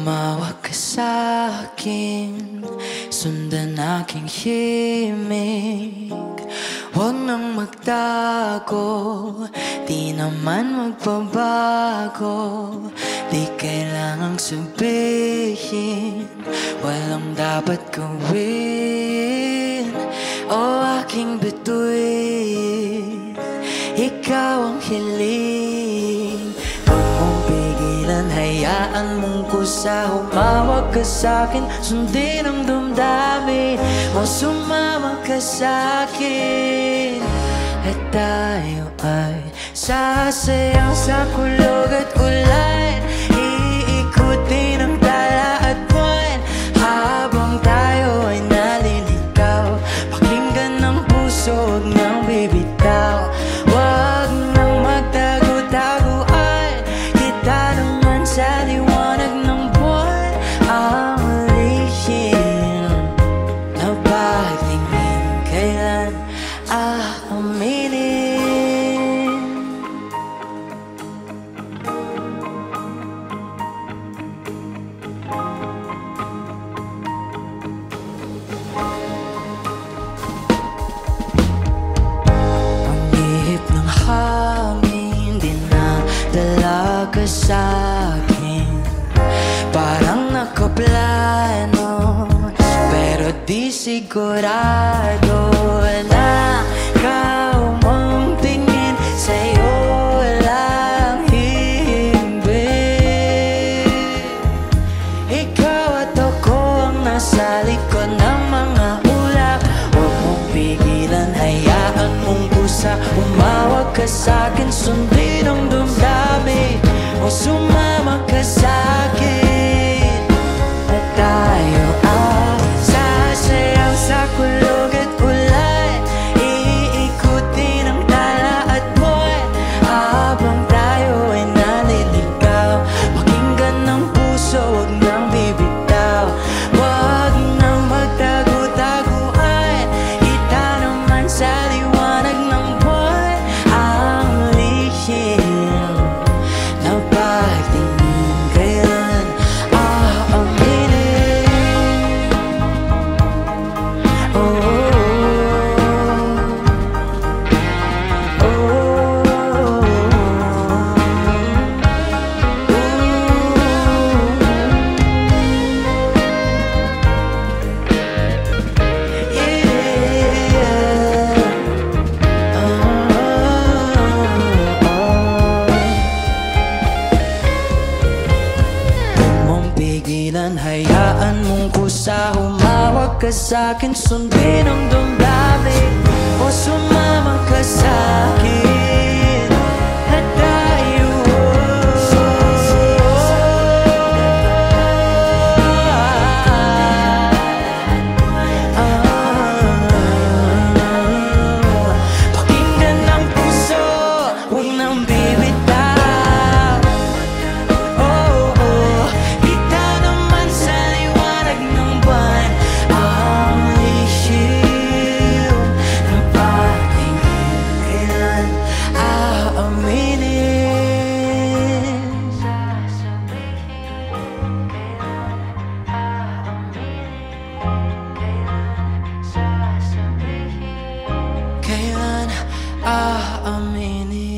Humawak ka sa akin. Sundan aking himig. Huwag nang magtago. Di naman magbabago. Di kailangang sabihin. Walang dapat gawin. O aking bituin. Ikaw ang hiling Hayaan mong kusa Humawag ka sa'kin Sundin ang dumdamin O sumama ka sa'kin. At tayo ay Sasayang sa kulog at ulan dalaga sa'kin. Parang nakaplano Pero di sigurado Na ikaw mong tingin. Sa'yo lang himbing ikaw at ako ang nasa likod ng mga ulap. Huwag mong hayaan mong kusa Umawag ka sundin ang dumdamin O sumama ka sa'kin ka sa'kin, sundin ang damdamin O sumama ka sa'kin Ah, Amini.